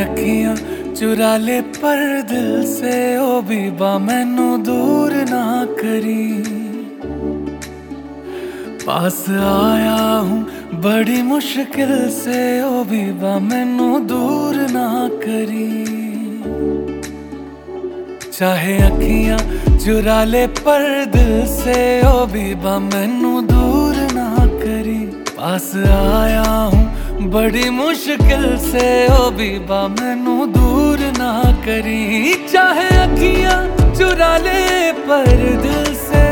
ਅੱਖੀਆਂ ਚੁਰਾ ਲੈ ਪਰ ਦਿਲ ਸੇ ਓ ਬੀਬਾ ਮੈਨੂੰ ਦੂਰ ਨਾ ਕਰੀ। ਪਾਸ ਆਇਆ ਹੂੰ ਬੜੀ ਮੁਸ਼ਕਿਲ ਸੇ ਓ ਬੀਬਾ ਮੈਨੂੰ ਦੂਰ ਨਾ ਕਰੀ। ਚਾਹੇ ਅੱਖੀਆਂ ਚੁਰਾ ਲੈ ਪਰ ਦਿਲ ਸੇ ਓ ਬੀਬਾ ਮੈਨੂੰ ਦੂਰ ਨਾ ਕਰੀ। ਪਾਸ ਆਇਆ ਹੂੰ बड़ी मुश्किल से ओ बीबा, मैनू दूर ना करी। चाहे अखियाँ चुरा ले पर दिल से।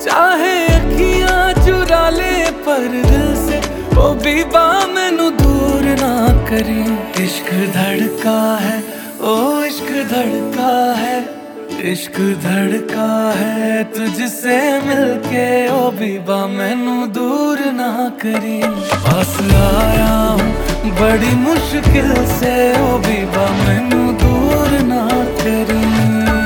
चाहे अखियाँ चुरा ले पर दिल से। ओ बीबा, मैनू दूर ना करी। इश्क धड़का है, ओ इश्क धड़का है। इश्क धड़का है तुझसे मिलके, ओ बीबा मैनू दूर ना करी। पास आया हूँ बड़ी मुश्किल से, ओ बीबा मैनू दूर ना करी।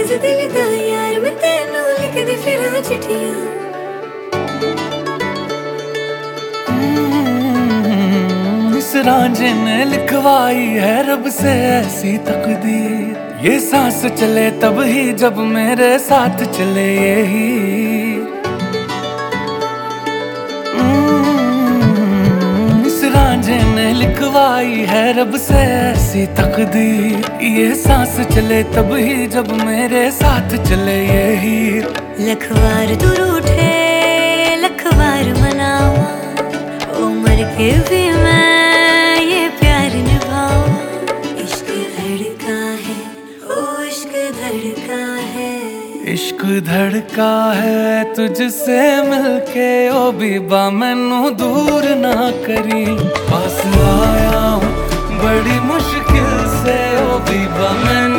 ਪੜੀ ਕਾਗਜ਼ ਦਿਲ ਦਾ ਯਾਰ ਮੈਂ ਤੈਨੂੰ ਲਿਖਦੀ ਫਿਰਾਂ ਚਿੱਠੀਆਂ इस रांझे ने लिखवाई है रब से ऐसी तकदीर ये सांस चले तब ही जब मेरे साथ चले यही लिखवाई है रब से ऐसी तकदीर। ये सांस चले तब ही जब मेरे साथ चले ये हीर। लखवार दूर उठे, लखवार मनावा, उम्र के भी इश्क धड़का है तुझसे मिलके, ओ बीबा मैनू दूर ना करी। पास आया हूँ बड़ी मुश्किल से, ओ बीबा मैनू